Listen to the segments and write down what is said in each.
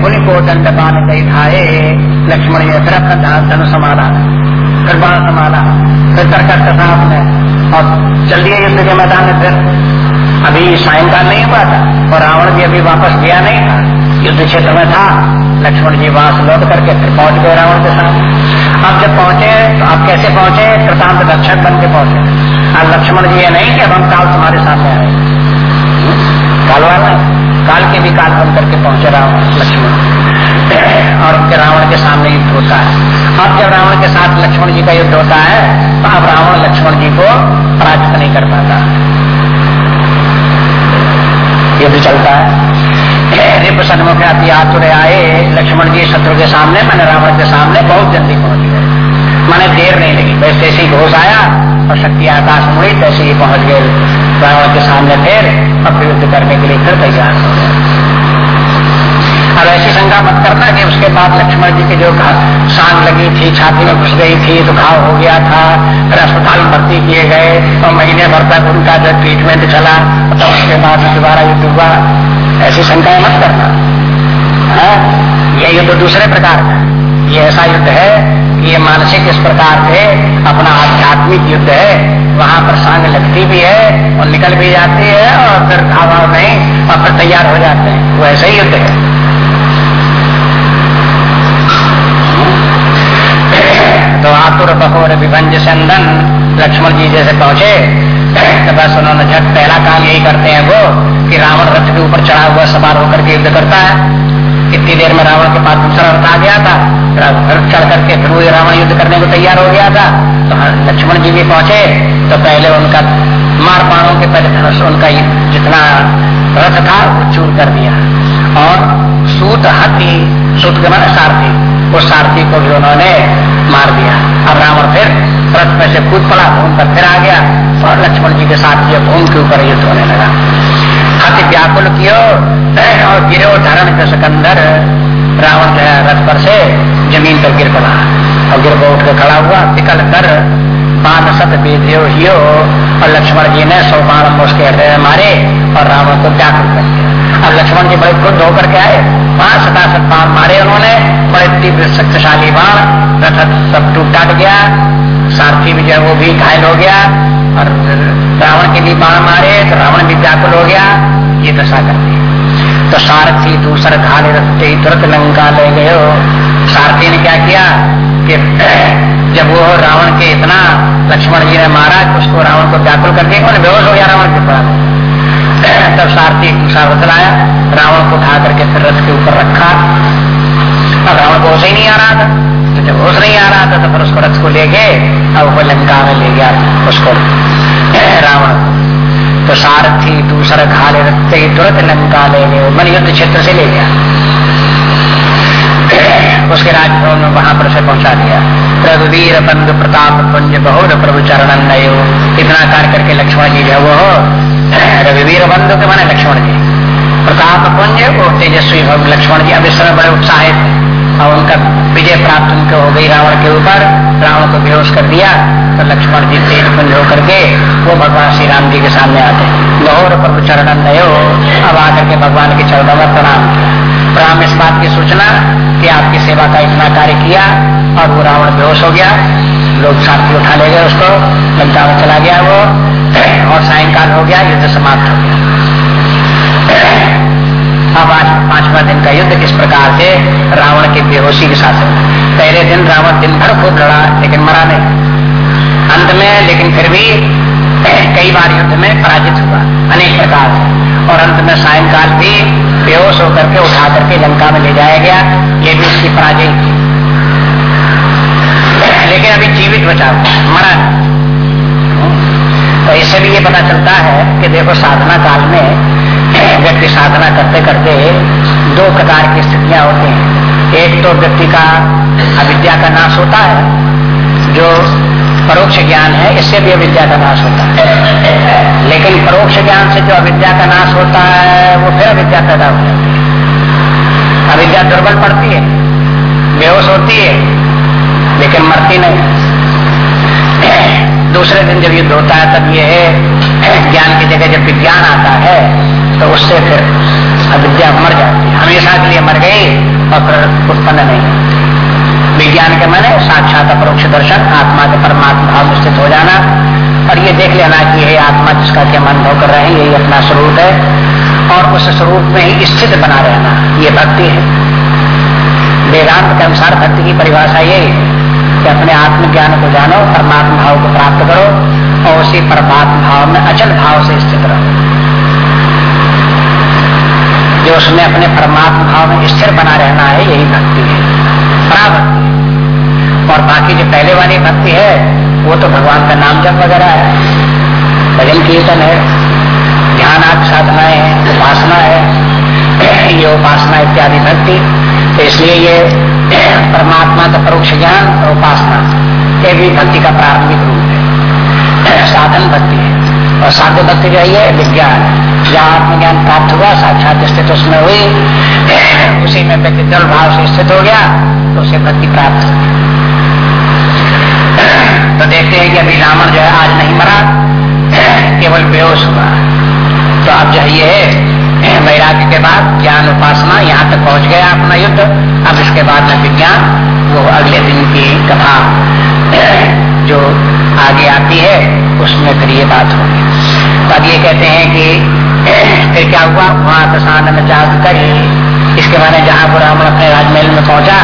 पुनि को दंड बान गई धाये लक्ष्मण ने फिर अपना धन संभाला फिर बाण संभाला फिर तरकट कथा आपने और चल दिया युद्ध के मैदान में फिर। अभी सायंकाल नहीं हुआ था, और रावण भी अभी वापस गया नहीं था। युद्ध क्षेत्र में था, लक्ष्मण जी वहाँ से लौट करके फिर पहुँच गए रावण के साथ। अब जब पहुँचे तो आप कैसे पहुँचे? कृतांत रक्षक बन के पहुँचे। अब लक्ष्मण जी ये नहीं कि अब हम काल तुम्हारे सामने आए काल वाला काल के भी काल बन करके पहुँचे रावण। के सामने युद्ध होता है। अब जब रावण के साथ लक्ष्मण जी का युद्ध होता है तो अब रावण लक्ष्मण जी को पराजित नहीं कर पाता। युद्ध चलता है। रिप सन्मुख आती आतुर आए, लक्ष्मण जी शत्रु के सामने, मैंने रावण के सामने बहुत जल्दी पहुँच गए। मैंने देर नहीं लगी। बस जैसे ही घोष आया और शक्ति आकाश मुड़ी, तैसे ही पहुँच गए। रावण के सामने फिर फिर युद्ध करने के लिए फिर तैयार हो गए। अब ऐसी शंका मत करना कि उसके बाद लक्ष्मण जी की जो सांग लगी थी, छाती में घुस गई थी तो घाव हो गया था। फिर अस्पताल भर्ती किए गए। और महीने भर तक उनका जो ट्रीटमेंट चला। तो उसके बाद दोबारा युद्ध हुआ। ऐसी शंकाएँ मत करना। है? यह युद्ध दूसरे प्रकार का ये ऐसा युद्ध है कि ये मानसिक इस प्रकार से अपना आध्यात्मिक युद्ध है। वहाँ पर सांग लगती भी है और निकल भी जाती है और फिर घाव नहीं और फिर तैयार हो जाते हैं। वो ऐसा ही युद्ध है। विभंज चंदन लक्ष्मण जी जैसे पहुँचे। तो बस उन्होंने झट पहला काम यही करते हैं वो, कि रावण रथ के ऊपर चढ़ा हुआ सवार होकर के युद्ध करता है। इतनी देर में रावण के पास दूसरा रथ आ गया था। रथ चढ़ करके फिर वो रावण युद्ध करने को तैयार हो गया था। तो लक्ष्मण जी भी पहुँचे। तो पहले उनका मार पाणों के पहले धनुष उनका जितना रथ था, वो चूर कर दिया। और सूत हाथी, सूत के मन सारथी, उस सारथी को भी उन्होंने मार दिया। अब रावण फिर रथ में से कूद पड़ा भूम पर फिर आ गया और लक्ष्मण जी के साथ ये भूम के ऊपर युद्ध होने लगा। हाथी व्याकुल कियो और गिरो धरण के सिकंदर रावण जो है रथ पर से ज़मीन पर गिर पड़ा। और गिर उठ के खड़ा हुआ निकल कर बान सत बेधियो और लक्ष्मण जी ने सौ बाण उसके हृदय मारे और रावण को व्याकुल कर अब लक्ष्मण जी बड़े खुद होकर के आए। वहाँ सतासत बाण मारे उन्होंने। बड़े तीव्र शक्तिशाली बाण रथ सब टूट टाट गया। सारथी भी जो वो भी घायल हो गया और रावण के भी बाण मारे तो रावण भी व्याकुल हो गया। ये दशा कर दी। तो सारथी दूसर घाले रखते तुरंत लंका ले गए। सारथी ने क्या किया कि जब वो रावण के इतना लक्ष्मण जी ने मारा, उसको रावण को व्याकुल करके उन्हें बेहोश हो गया रावण के पास। तब सारथी दूसरा रथ लाया, रावण को उठा करके फिर रथ के ऊपर रखा। अब रावण को होश ही नहीं आ रहा था। तो जब होश नहीं आ रहा था तो फिर उसको रथ को ले गए, अब वो लंका में ले गया उसको। रावण तो सारथी दूसरा घाले रखते ही तुरंत लंका ले गए मन युद्ध क्षेत्र से ले गया। उसके राजभवन में वहाँ पर उसे पहुँचा दिया रघुवीर बंद प्रताप पुंज बहुत प्रभु चरण नयो इतना कार्य करके लक्ष्मण जी जो वो रघुवीर बंधु के। माने लक्ष्मण जी प्रताप पुंज वो तेजस्वी लक्ष्मण जी अब इस समय बड़े उत्साहित। और उनका विजय प्राप्त उनके हो गई रावण के ऊपर रावण को बेहोश कर दिया तो लक्ष्मण जी तेज पुंज होकर के वो भगवान श्री राम जी के सामने आते। लाहौर प्रभु चरण नयो अब आकर के भगवान के चरणों में प्रणाम किया प्रणाम इस बात की सूचना कि आपकी सेवा का इतना कार्य किया और वो रावण बेहोश हो गया। लोग साथी उठा ले गए उसको। लंका में चला गया वो। और सायंकाल हो गया, युद्ध समाप्त हो गया। अब आज पांचवा दिन का युद्ध किस प्रकार से रावण के बेहोशी के साथ पहले दिन रावण दिन भर खूब लड़ा, लेकिन मरा नहीं। अंत में, लेकिन फिर भी कई बार युद्ध में पराजित हुआ। अनेक प्रकार और अंत में सायंकाल भी बेहोश होकर के उठा करके लंका में ले जाया गया, ये भी उसकी पराजय थी। लेकिन अभी जीवित बचा मरा तो इससे भी ये पता चलता है कि देखो साधना काल में व्यक्ति साधना करते करते दो प्रकार की स्थितियाँ होती हैं। एक तो व्यक्ति का अविद्या का नाश होता है, जो परोक्ष ज्ञान है, इससे भी अविद्या का नाश होता है। लेकिन परोक्ष ज्ञान से जो अविद्या का नाश होता है, वो फिर अविद्या पैदा हो जाती है। अविद्या दुर्बल पड़ती है, बेहोश होती है, लेकिन मरती नहीं। दूसरे दिन जब युद्ध होता है, तब ये है ज्ञान की जगह जब विज्ञान आता है तो उससे फिर अविद्या मर जाती है। हमेशा के लिए मर गई विज्ञान के माने साक्षात अपरोक्ष दर्शन आत्मा के परमात्मा भाव स्थित हो जाना। और ये देख लेना कि ये आत्मा जिसका कि हम अनुभव कर रहे यही अपना स्वरूप है। और उस स्वरूप में ही स्थित बना रहना, ये भक्ति है। वेदांत के अनुसार भक्ति की परिभाषा ये कि अपने आत्मज्ञान को जानो, परमात्मा भाव को प्राप्त करो, और उसी परमात्मा भाव में अचल भाव से स्थित रहो। जो उसमें अपने परमात्मा भाव में स्थिर बना रहना है, यही भक्ति है। पराभक्ति और बाकी जो पहले वाली भक्ति है, वो तो भगवान का नाम जप वगैरह है। भजन कीर्तन है, ध्यान आप साधनाएँ है, उपासना है, ये उपासना इत्यादि भक्ति। तो इसलिए ये परमात्मा का परोक्ष ज्ञान और उपासना, ये भी भक्ति का प्रारंभिक रूप है। साधन भक्ति है। और साध्य भक्ति जो है विज्ञान जहाँ आत्मज्ञान प्राप्त हुआ, साक्षात स्थित उसमें हुई, उसी में व्यक्ति दल भाव से स्थित हो गया तो उसे भक्ति प्राप्त तो देखते हैं कि अभी रावण जो है आज नहीं मरा, केवल बेहोश हुआ। तो अब जो वैराग्य के बाद ज्ञान उपासना, यहाँ तक पहुँच गया अपना युद्ध। अब इसके बाद में विज्ञान, वो अगले दिन की कथा, जो आगे आती है, उसमें फिर ये बात होगी। तो अब ये कहते हैं कि, फिर क्या हुआ? वहाँ प्रसाद में जाग कर इसके बाद जहाँ रावण अपने राजमहल में पहुँचा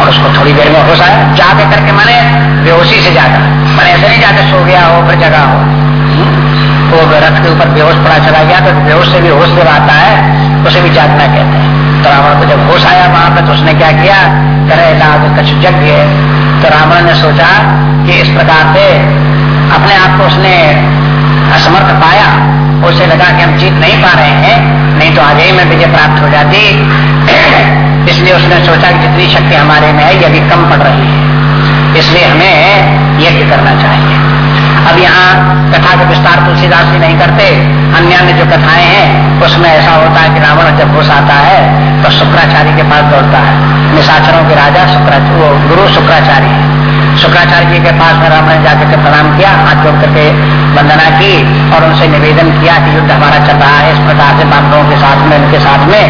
और उसको थोड़ी देर में होश आया। जाके करके मैंने बेहोशी से जागा। मैंने ऐसे नहीं जाके सो गया हो, फिर जगा हो। तो रथ के ऊपर बेहोश पड़ा चला गया तो बेहोश से भी होश जब आता है, उसे भी जागना कहते हैं। तो रावण को जब होश आया वहाँ पर तो उसने क्या किया? करे कछ जग गए तो रावण ने सोचा कि इस प्रकार से अपने आप को उसने असमर्थ पाया। उसे लगा कि हम जीत नहीं पा रहे हैं, नहीं तो आगे ही में विजय प्राप्त हो जाती। इसलिए उसने सोचा कि जितनी शक्ति हमारे में है ये भी कम पड़ रही है। इसलिए हमें यज्ञ करना चाहिए। अब यहाँ कथा का विस्तार तुलसीदास जी नहीं करते। अन्य अन्य जो कथाएँ हैं, उसमें ऐसा होता है कि रावण जब घुस आता है तो शुक्राचार्य के पास दौड़ता है। निशाचरों के राजा शुक्राचार्य गुरु शुक्राचार्य है। शुक्राचार्य जी के पास में रावण ने जाकर के प्रणाम किया, हाथ जोड़ करके वंदना की और उनसे निवेदन किया कि युद्ध हमारा चल रहा है। इस प्रकार से बांधवों के साथ में, उनके साथ में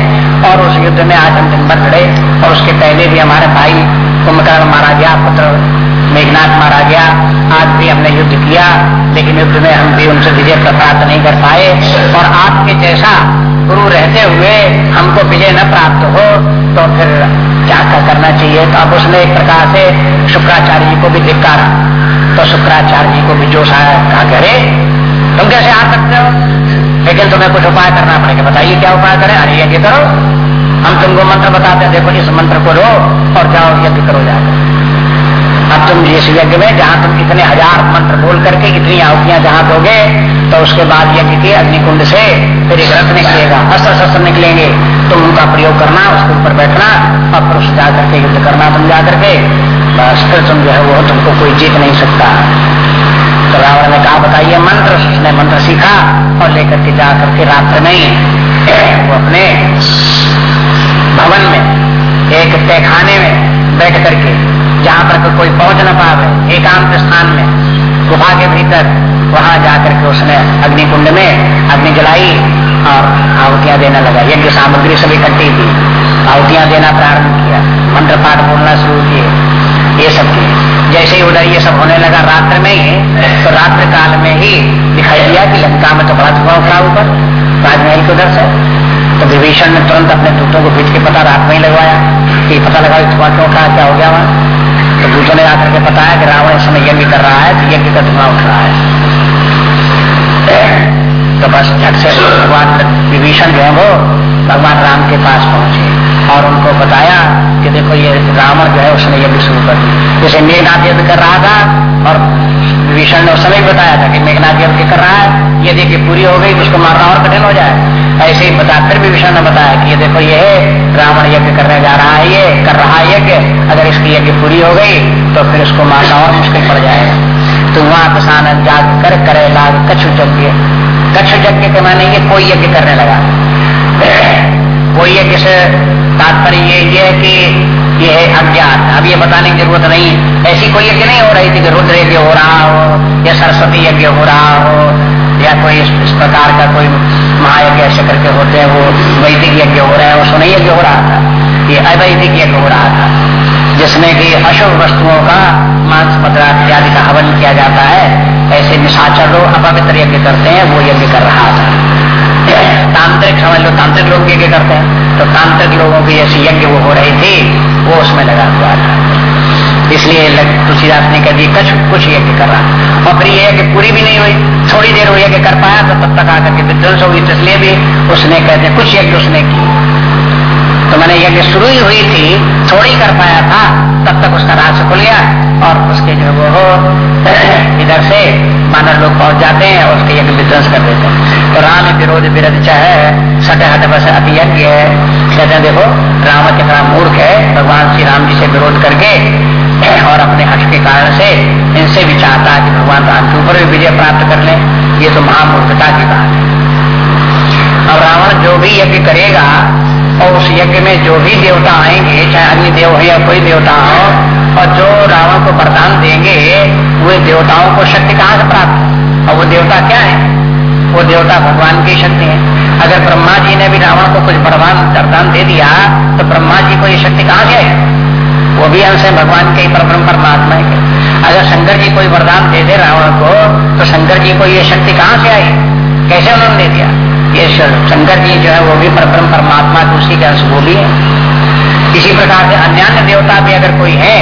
और उस युद्ध में आज हम दिन भर लड़े और उसके पहले भी हमारे भाई कुंभकर्ण मारा गया पुत्र मेघनाथ मारा गया आज भी हमने युद्ध किया, लेकिन युद्ध में हम भी उनसे विजय प्राप्त नहीं कर पाए। और आपके जैसा गुरु रहते हुए हमको विजय न प्राप्त हो तो फिर क्या क्या करना चाहिए? तो अब उसने एक प्रकार से शुक्राचार्य जी को भी धिकारा तो शुक्राचार्य जी को भी जोश आया, कहा करे तुम कैसे आ सकते हो? लेकिन तुम्हें कुछ उपाय करना पड़ेगा। बताइए क्या उपाय करें? अरे यज्ञ करो। हम तुमको मंत्र बताते हैं। देखो, इस मंत्र को लो और जाओ यज्ञ करो जाकर। अब तुम जिस यज्ञ में, जहाँ तुम इतने हज़ार मंत्र बोल करके इतनी आहुतियाँ जहाँ दोगे तो उसके बाद यज्ञ के अग्निकुंड से फिर एक रथ निकलेगा। अस्त्र शस्त्र निकलेंगे। तुम उनका प्रयोग करना, उसके ऊपर बैठना और पुरुष जा करके युद्ध करना तुम जा करके बस फिर तुम जो है वो तुमको कोई जीत नहीं सकता। तो रावण ने कहा, बताइए, मंत्र। उसने मंत्र सीखा और लेकर के जा करके रात्र में वो अपने भवन में, एक तहखाने में बैठ करके, जहाँ पर कोई पहुँच न पावे, एकांत स्थान में, गुफा के भीतर, वहाँ जाकर के उसने अग्निकुंड में अग्नि जलाई और आहुतियाँ देने लगा। यज्ञ सामग्री सभी इकट्ठी थी आहुतियाँ देना प्रारंभ किया। मंत्र पाठ बोलना शुरू किए। ये सब किए जैसे ही उधर ये सब होने लगा रात्र में ही तो रात्र काल में ही दिखाई दिया कि लंका में तो बड़ा धुआँ उठा ऊपर, राजमहल के उधर से। तो विभीषण ने तुरंत अपने दूतों को भेज के पता रात में ही लगवाया कि पता लगा धुआँ क्यों उठा, क्या हो गया वहाँ। तो दूतों ने आकर के बताया कि रावण इस समय यज्ञ कर रहा है तो यज्ञ का धुआँ उठ रहा है। तो बस झट से भगवान विभीषण जो है वो भगवान राम के पास पहुँचे। और उनको बताया कि देखो ये रावण जो है उसने यज्ञ शुरू कर दिया। जैसे मेघनाथ यज्ञ कर रहा था और विभीषण ने उस समय बताया था कि मेघनाथ यज्ञ कर रहा है, ये देखिए पूरी हो गई तो उसको मारना और कठिन हो जाए। ऐसे ही बता, फिर विभीषण ने बताया कि ये देखो ये रावण यज्ञ करने जा रहा है ये, कर रहा है यज्ञ, अगर इसकी यज्ञ पूरी हो गई तो फिर उसको मारना और मुश्किल पड़ जाएगा। तो वहाँ किसान जाग कर करे लाग कछु यज्ञ। कछु यज्ञ के माने ये कोई यज्ञ करने लगा। कोई यज्ञ से तात्पर्य ये है कि ये है अज्ञात। अब ये बताने की ज़रूरत नहीं। ऐसी कोई यज्ञ नहीं हो रही थी कि रुद्र यज्ञ हो रहा हो, या सरस्वती यज्ञ हो रहा हो, या कोई इस प्रकार का कोई महायज्ञ ऐसे करके होते हैं, वो वैदिक यज्ञ हो रहा है, वो सुनई यज्ञ हो रहा था। ये अवैदिक यज्ञ हो रहा था, जिसमें कि अशुभ वस्तुओं का मांस, पदार्थ इत्यादि का हवन किया जाता है। ऐसे निशाचर लोग अपवित्र यज्ञ करते हैं, वो यज्ञ कर रहा था। तांत्रिक समझ लो तांत्रिक लोग यज्ञ करते हैं। तो तांत्रिक लोगों की ऐसी यज्ञ वो हो रही थी, वो उसमें लगा हुआ था। इसलिए तुलसीदास ने कह दी कुछ कुछ यज्ञ कर रहा और फिर ये कि पूरी भी नहीं हुई। थोड़ी देर वो यज्ञ कर पाया तो तब तक आकर के विध्वंस होगी इसलिए भी उसने कहते कुछ यज्ञ उसने की तो मैंने यज्ञ शुरू ही हुई थी, थोड़ी कर पाया था, तब तक उसका राज खुल गया। और उसके जो वो हो, इधर से मानव लोग पहुँच जाते हैं और उसके यज्ञ विध्वंस कर देते हैं। तो राम विरोध विरध चाहे सट हट बस अति यज्ञ है। कहते हैं, देखो, राम कितना मूर्ख है, भगवान श्री राम जी से विरोध करके और अपने हट के कारण से इनसे भी चाहता है कि भगवान राम के ऊपर भी विजय प्राप्त कर ले। ये तो महामूर्खता की बात है। अब रावण जो भी यज्ञ करेगा, और उस यज्ञ में जो भी देवता आएँगे, चाहे अन्य देव हो या कोई देवता हो और जो रावण को वरदान देंगे, वे देवताओं को शक्ति कहाँ से प्राप्त और वो देवता क्या है? वो देवता भगवान की शक्ति है। अगर ब्रह्मा जी ने भी रावण को कुछ वरदान वरदान दे दिया तो ब्रह्मा जी को ये शक्ति कहाँ से आई? वो भी अंश है भगवान के परम परमात्मा के अगर शंकर जी कोई वरदान दे दे रावण को तो शंकर जी को ये शक्ति कहाँ से आई? कैसे उन्होंने दे दिया? ये शंकर जी जो है, वो भी परम परमात्मा के उसी के अंश भी है। इसी प्रकार से अन्य देवता भी अगर कोई है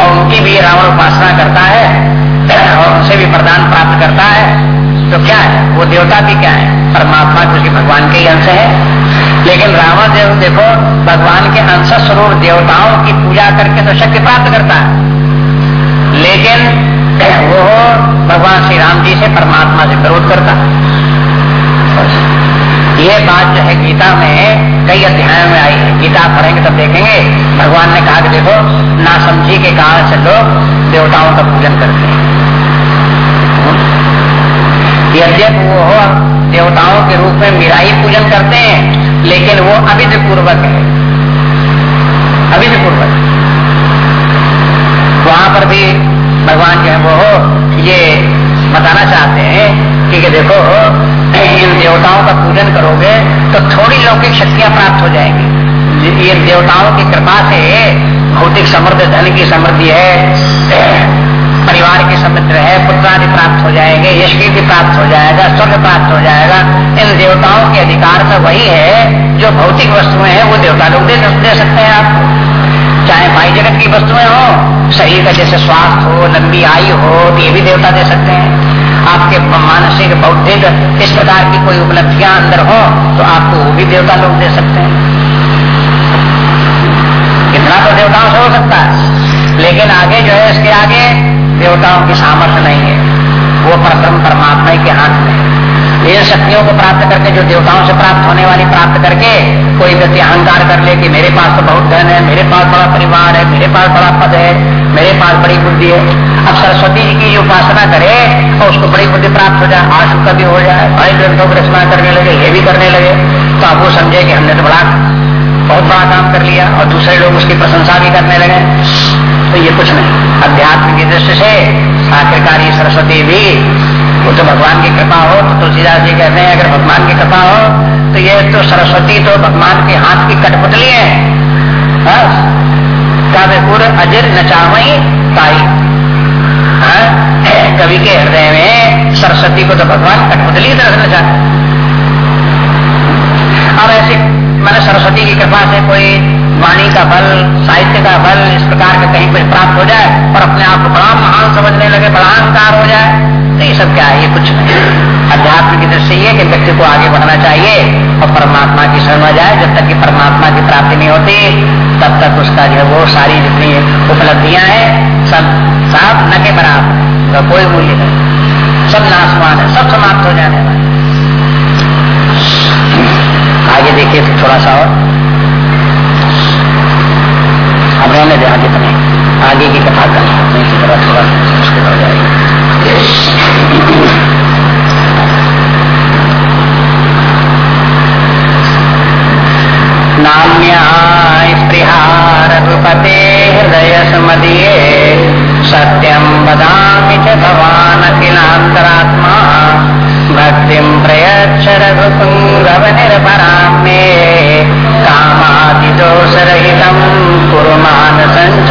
और उनकी भी रावण उपासना करता है, और उनसे भी प्रदान प्राप्त करता है तो क्या है? वो देवता भी क्या है? परमात्मा क्योंकि भगवान के ही अंश है। लेकिन रावण देव, देखो, भगवान के अंश स्वरूप देवताओं की पूजा करके तो शक्ति प्राप्त करता है। लेकिन वो भगवान श्री राम जी से परमात्मा से विरोध करता है। ये बात जो है गीता में कई अध्यायों में आई है गीता पढ़ेंगे तब देखेंगे। भगवान ने कहा कि देखो, ना समझी के कारण से लोग देवताओं का पूजन करते हैं। यद्यप वो हो, देवताओं के रूप में मीरा पूजन करते हैं, लेकिन वो अविध पूर्वक है। अविध पूर्वक वहाँ पर भी भगवान जो है वो ये बताना चाहते हैं कि देखो इन देवताओं का पूजन करोगे तो थोड़ी लौकिक शक्तियाँ प्राप्त हो जाएँगी। ये देवताओं की कृपा से भौतिक समृद्ध धन की समृद्धि है परिवार की समृद्धि है पुत्रादि प्राप्त हो जाएँगे यश भी प्राप्त हो जाएगा स्वर्ग प्राप्त हो जाएगा। इन देवताओं के अधिकार में वही है जो भौतिक वस्तुएँ हैं वो देवता लोग दे, सकते हैं आपको चाहे भाई जगत की वस्तुएँ हो शरीर का जैसे स्वास्थ्य हो लंबी आयु हो तो ये भी देवता दे सकते हैं। आपके मानसिक बौद्धिक इस प्रकार की कोई उपलब्धियाँ अंदर हो तो आपको वो भी देवता लोग दे सकते हैं। इतना तो देवताओं से हो सकता है, लेकिन आगे जो है, इसके आगे देवताओं की सामर्थ्य नहीं है। वो परम परमात्मा के हाथ में इन शक्तियों को प्राप्त करके, जो देवताओं से प्राप्त होने वाली प्राप्त करके, कोई व्यक्ति अहंकार कर ले कि मेरे पास तो बहुत धन है, मेरे पास बड़ा परिवार है, मेरे पास बड़ा पद है मेरे पास बड़ी बुद्धि है। अब सरस्वती जी की उपासना करे और उसको बड़ी बुद्धि प्राप्त हो जाए आशु का भी हो जाए, भाई ग्रंथों को रचना करने लगे, ये भी करने लगे तो आप वो समझे कि हमने तो बड़ा, बहुत बड़ा काम कर लिया और दूसरे लोग उसकी प्रशंसा भी करने लगे। तो ये कुछ नहीं। अध्यात्म की दृष्टि से आखिरकार ये सरस्वती भी, वो तो भगवान की कृपा हो तो तुलसीदास जी कहते हैं, अगर भगवान की कृपा हो तो ये तो सरस्वती तो भगवान के हाथ की कठपुतली है। अजर नचावई ताई। हाँ? कवि के हृदय में सरस्वती को तो भगवान कठपुतली तरह नचा अब ऐसे मैंने सरस्वती की कृपा से कोई वाणी का बल साहित्य का बल इस प्रकार का कहीं कुछ प्राप्त हो जाए और अपने आप को बड़ा महान समझने लगे, बड़ा अहंकार हो जाए। तो ये सब क्या है? ये कुछ नहीं। अध्यात्म की दृष्टि ये कि व्यक्ति को आगे बढ़ना चाहिए और परमात्मा की शरण जाए। जब तक कि परमात्मा की प्राप्ति नहीं होती, तब तक उसका जो है वो सारी जितनी उपलब्धियाँ हैं, सब साफ़ न के बराबर। तो कोई मूल्य नहीं। सब नाशवान है, सब समाप्त हो जाने वाले आगे देखिए तो थोड़ा सा और। अब रहने दे, आगे तो आगे की कथा करनी थोड़ा थोड़ा मुश्किल हो जाएगी। नान्यहारिहारपते हृदय सुमदीये सत्यं वदामि च भक्ति भक्तिं प्रयच्छ रघुपुङ्गवनिरपरां मे। कामादिदोषरहितं कुरु मानसञ्च